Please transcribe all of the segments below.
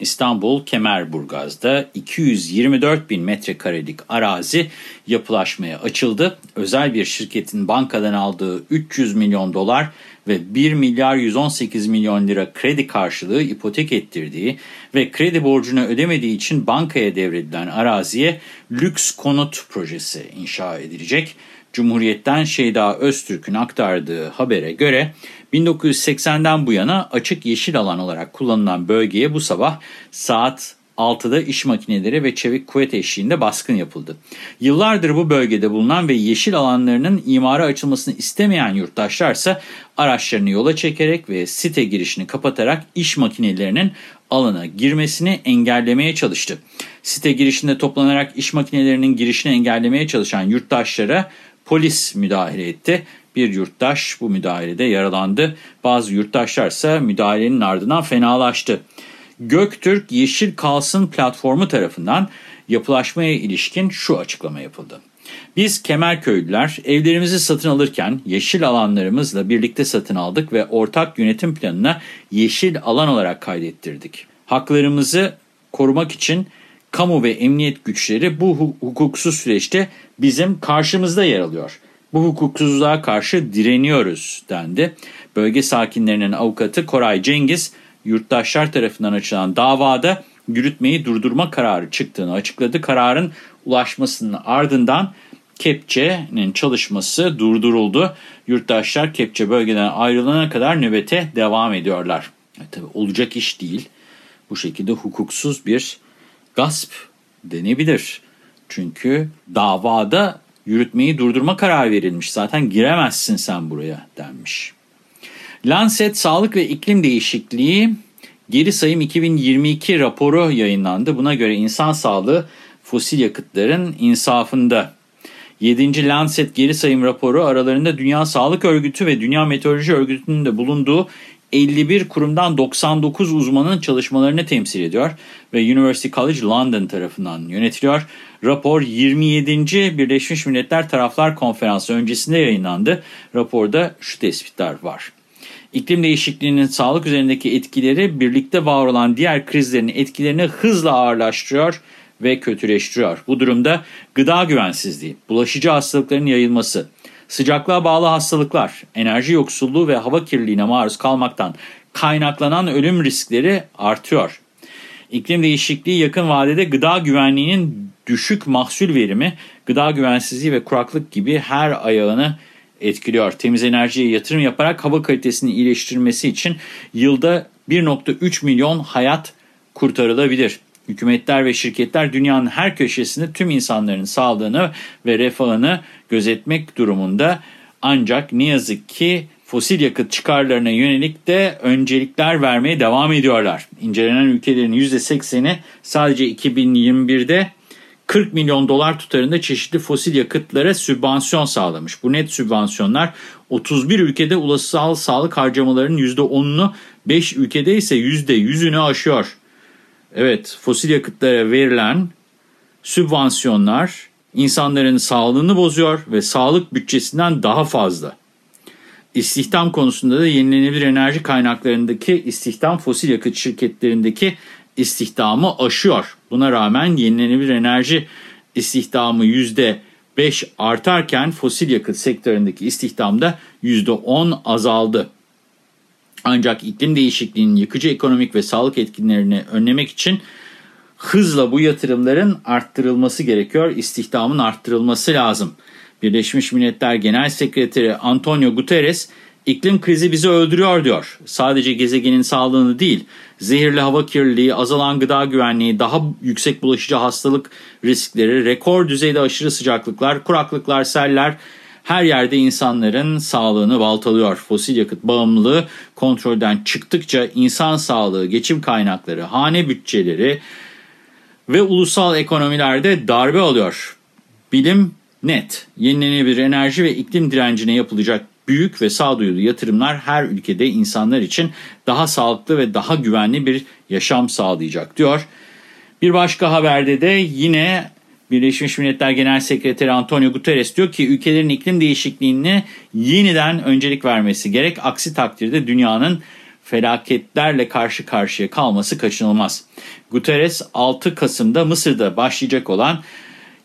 İstanbul Kemerburgaz'da 224 bin metrekarelik arazi yapılaşmaya açıldı. Özel bir şirketin bankadan aldığı 300 milyon dolar ve 1 milyar 118 milyon lira kredi karşılığı ipotek ettirdiği ve kredi borcunu ödemediği için bankaya devredilen araziye lüks konut projesi inşa edilecek. Cumhuriyet'ten Şeyda Öztürk'ün aktardığı habere göre 1980'den bu yana açık yeşil alan olarak kullanılan bölgeye bu sabah saat 6'da iş makineleri ve çevik kuvvet eşliğinde baskın yapıldı. Yıllardır bu bölgede bulunan ve yeşil alanlarının imara açılmasını istemeyen yurttaşlarsa araçlarını yola çekerek ve site girişini kapatarak iş makinelerinin alana girmesini engellemeye çalıştı. Site girişinde toplanarak iş makinelerinin girişini engellemeye çalışan yurttaşlara polis müdahale etti. Bir yurttaş bu müdahalede yaralandı. Bazı yurttaşlar ise müdahalenin ardından fenalaştı. Göktürk Yeşil Kalsın platformu tarafından yapılaşmaya ilişkin şu açıklama yapıldı. Biz Kemerköylüler evlerimizi satın alırken yeşil alanlarımızla birlikte satın aldık ve ortak yönetim planına yeşil alan olarak kaydettirdik. Haklarımızı korumak için kamu ve emniyet güçleri bu hukuksuz süreçte bizim karşımızda yer alıyor. Bu hukuksuzluğa karşı direniyoruz dendi. Bölge sakinlerinin avukatı Koray Cengiz, yurttaşlar tarafından açılan davada yürütmeyi durdurma kararı çıktığını açıkladı. Kararın ulaşmasının ardından kepçenin çalışması durduruldu. Yurttaşlar kepçe bölgeden ayrılana kadar nöbete devam ediyorlar. E, tabii olacak iş değil. Bu şekilde hukuksuz bir gasp denebilir. Çünkü davada yürütmeyi durdurma kararı verilmiş. Zaten giremezsin sen buraya denmiş. Lancet Sağlık ve İklim Değişikliği Geri Sayım 2022 raporu yayınlandı. Buna göre insan sağlığı fosil yakıtların insafında. 7. Lancet Geri Sayım raporu aralarında Dünya Sağlık Örgütü ve Dünya Meteoroloji Örgütü'nün de bulunduğu 51 kurumdan 99 uzmanın çalışmalarını temsil ediyor ve University College London tarafından yönetiliyor. Rapor 27. Birleşmiş Milletler Taraflar Konferansı öncesinde yayınlandı. Raporda şu tespitler var. İklim değişikliğinin sağlık üzerindeki etkileri birlikte var olan diğer krizlerin etkilerini hızla ağırlaştırıyor ve kötüleştiriyor. Bu durumda gıda güvensizliği, bulaşıcı hastalıkların yayılması, sıcaklığa bağlı hastalıklar, enerji yoksulluğu ve hava kirliliğine maruz kalmaktan kaynaklanan ölüm riskleri artıyor. İklim değişikliği yakın vadede gıda güvenliğinin düşük mahsul verimi, gıda güvensizliği ve kuraklık gibi her ayağını etkiliyor. Temiz enerjiye yatırım yaparak hava kalitesini iyileştirmesi için yılda 1.3 milyon hayat kurtarılabilir. Hükümetler ve şirketler dünyanın her köşesinde tüm insanların sağlığını ve refahını gözetmek durumunda. Ancak ne yazık ki fosil yakıt çıkarlarına yönelik de öncelikler vermeye devam ediyorlar. İncelenen ülkelerin %80'i sadece 2021'de 40 milyon dolar tutarında çeşitli fosil yakıtlara sübvansiyon sağlamış. Bu net sübvansiyonlar 31 ülkede ulusal sağlık harcamalarının %10'unu 5 ülkede ise %100'ünü aşıyor. Evet fosil yakıtlara verilen sübvansiyonlar insanların sağlığını bozuyor ve sağlık bütçesinden daha fazla. İstihdam konusunda da yenilenebilir enerji kaynaklarındaki istihdam fosil yakıt şirketlerindeki istihdamı aşıyor. Buna rağmen yenilenebilir enerji istihdamı %5 artarken fosil yakıt sektöründeki istihdamda %10 azaldı. Ancak iklim değişikliğinin yıkıcı ekonomik ve sağlık etkinlerini önlemek için hızla bu yatırımların arttırılması gerekiyor. İstihdamın arttırılması lazım. Birleşmiş Milletler Genel Sekreteri Antonio Guterres iklim krizi bizi öldürüyor diyor. Sadece gezegenin sağlığını değil, zehirli hava kirliliği, azalan gıda güvenliği, daha yüksek bulaşıcı hastalık riskleri, rekor düzeyde aşırı sıcaklıklar, kuraklıklar, seller her yerde insanların sağlığını baltalıyor. Fosil yakıt bağımlılığı kontrolden çıktıkça insan sağlığı, geçim kaynakları, hane bütçeleri ve ulusal ekonomilerde darbe alıyor. Bilim net. Yenilenebilir enerji ve iklim direncine yapılacak büyük ve sağduyulu yatırımlar her ülkede insanlar için daha sağlıklı ve daha güvenli bir yaşam sağlayacak diyor. Bir başka haberde de yine Birleşmiş Milletler Genel Sekreteri Antonio Guterres diyor ki ülkelerin iklim değişikliğine yeniden öncelik vermesi gerek. Aksi takdirde dünyanın felaketlerle karşı karşıya kalması kaçınılmaz. Guterres 6 Kasım'da Mısır'da başlayacak olan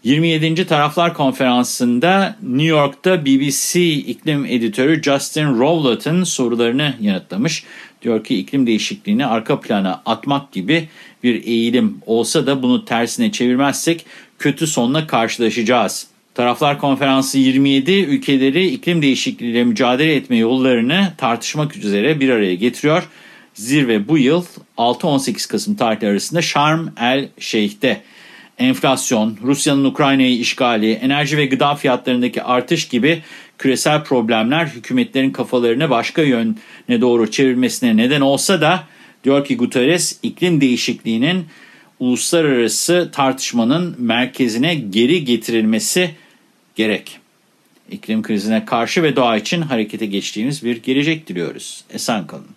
27. Taraflar Konferansı'nda New York'ta BBC iklim editörü Justin Rowlatt'ın sorularını yanıtlamış. Diyor ki iklim değişikliğini arka plana atmak gibi bir eğilim olsa da bunu tersine çevirmezsek kötü sonla karşılaşacağız. Taraflar Konferansı 27 ülkeleri iklim değişikliğiyle mücadele etme yollarını tartışmak üzere bir araya getiriyor. Zirve bu yıl 6-18 Kasım tarihleri arasında Şarm el Şeyh'te enflasyon, Rusya'nın Ukrayna'yı işgali, enerji ve gıda fiyatlarındaki artış gibi küresel problemler hükümetlerin kafalarını başka yöne doğru çevirmesine neden olsa da diyor ki Guterres iklim değişikliğinin uluslararası tartışmanın merkezine geri getirilmesi gerek. İklim krizine karşı ve doğa için harekete geçtiğimiz bir gelecek diliyoruz. Esen kalın.